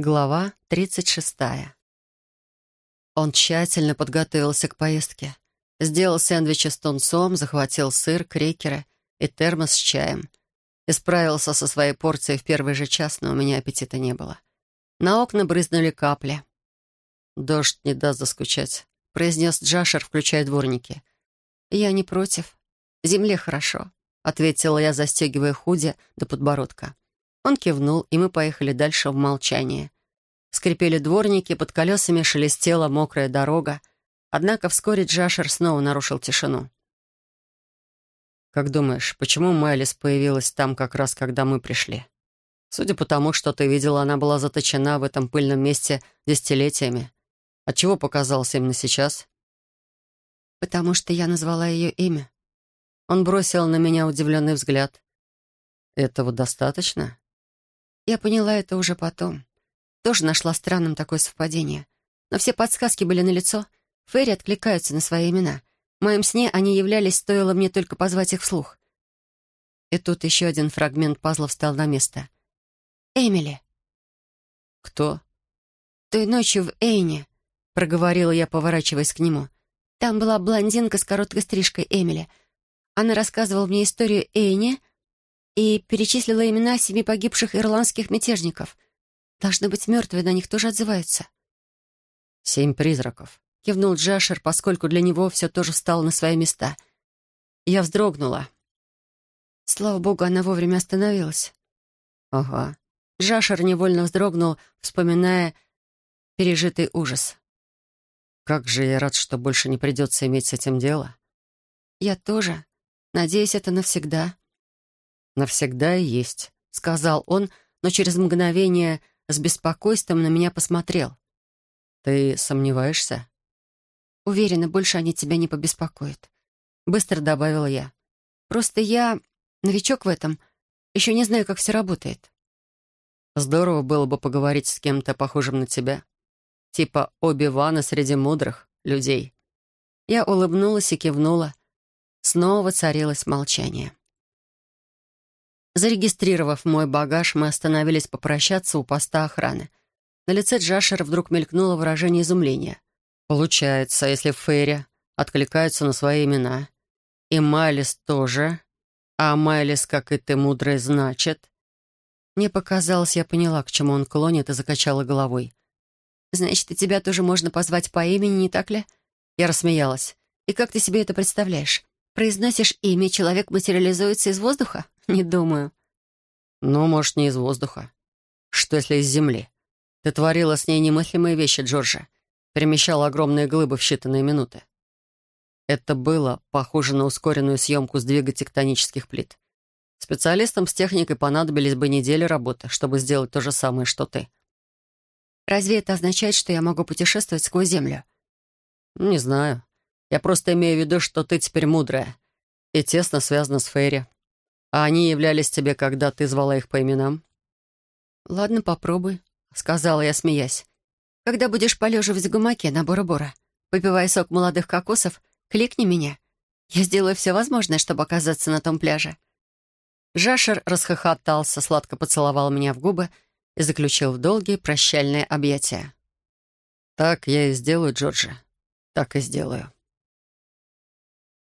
Глава 36. Он тщательно подготовился к поездке. Сделал сэндвичи с тунцом, захватил сыр, крекеры и термос с чаем. И справился со своей порцией в первый же час, но у меня аппетита не было. На окна брызнули капли. «Дождь не даст заскучать», — произнес Джашер, включая дворники. «Я не против. Земле хорошо», — ответила я, застегивая худи до подбородка. Он кивнул, и мы поехали дальше в молчании. Скрипели дворники, под колесами шелестела мокрая дорога. Однако вскоре Джашер снова нарушил тишину. «Как думаешь, почему Майлис появилась там как раз, когда мы пришли? Судя по тому, что ты видела, она была заточена в этом пыльном месте десятилетиями. Отчего показалось именно сейчас?» «Потому что я назвала ее имя». Он бросил на меня удивленный взгляд. «Этого достаточно?» Я поняла это уже потом. Тоже нашла странным такое совпадение. Но все подсказки были налицо. Фейри откликаются на свои имена. В моем сне они являлись, стоило мне только позвать их вслух. И тут еще один фрагмент пазла встал на место. «Эмили». «Кто?» «Той ночью в Эйне», — проговорила я, поворачиваясь к нему. «Там была блондинка с короткой стрижкой Эмили. Она рассказывала мне историю Эйне, и перечислила имена семи погибших ирландских мятежников. Должны быть, мертвые на них тоже отзываются. «Семь призраков», — кивнул Джашер, поскольку для него все тоже встало на свои места. Я вздрогнула. Слава богу, она вовремя остановилась. «Ага». Джашер невольно вздрогнул, вспоминая пережитый ужас. «Как же я рад, что больше не придется иметь с этим дело». «Я тоже. Надеюсь, это навсегда» навсегда и есть», — сказал он, но через мгновение с беспокойством на меня посмотрел. «Ты сомневаешься?» «Уверена, больше они тебя не побеспокоят», — быстро добавила я. «Просто я новичок в этом, еще не знаю, как все работает». «Здорово было бы поговорить с кем-то похожим на тебя. Типа Оби-Вана среди мудрых людей». Я улыбнулась и кивнула. Снова царилось молчание. Зарегистрировав мой багаж, мы остановились попрощаться у поста охраны. На лице Джашера вдруг мелькнуло выражение изумления. Получается, если Ферри откликаются на свои имена, и Майлис тоже, а Майлис, как и ты, мудрый, значит... Мне показалось, я поняла, к чему он клонит, и закачала головой. «Значит, и тебя тоже можно позвать по имени, не так ли?» Я рассмеялась. «И как ты себе это представляешь? Произносишь имя, человек материализуется из воздуха?» «Не думаю». «Ну, может, не из воздуха. Что, если из земли? Ты творила с ней немыслимые вещи, Джорджа. Перемещала огромные глыбы в считанные минуты. Это было похоже на ускоренную съемку сдвига тектонических плит. Специалистам с техникой понадобились бы недели работы, чтобы сделать то же самое, что ты. Разве это означает, что я могу путешествовать сквозь Землю? Не знаю. Я просто имею в виду, что ты теперь мудрая и тесно связана с Фейри. А они являлись тебе, когда ты звала их по именам?» «Ладно, попробуй», — сказала я, смеясь. «Когда будешь полеживать в гумаке на Бора-Бора, попивая сок молодых кокосов, кликни меня. Я сделаю все возможное, чтобы оказаться на том пляже». Жашер расхохотался, сладко поцеловал меня в губы и заключил в долгие прощальные объятия. «Так я и сделаю, Джорджи. Так и сделаю».